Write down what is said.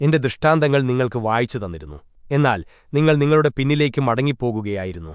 എന്റെ ദൃഷ്ടാന്തങ്ങൾ നിങ്ങൾക്ക് വായിച്ചു തന്നിരുന്നു. എന്നാൽ നിങ്ങൾ നിങ്ങളുടെ പിന്നിലേക്ക് മടങ്ങിപ്പോകുകയായിരുന്നു.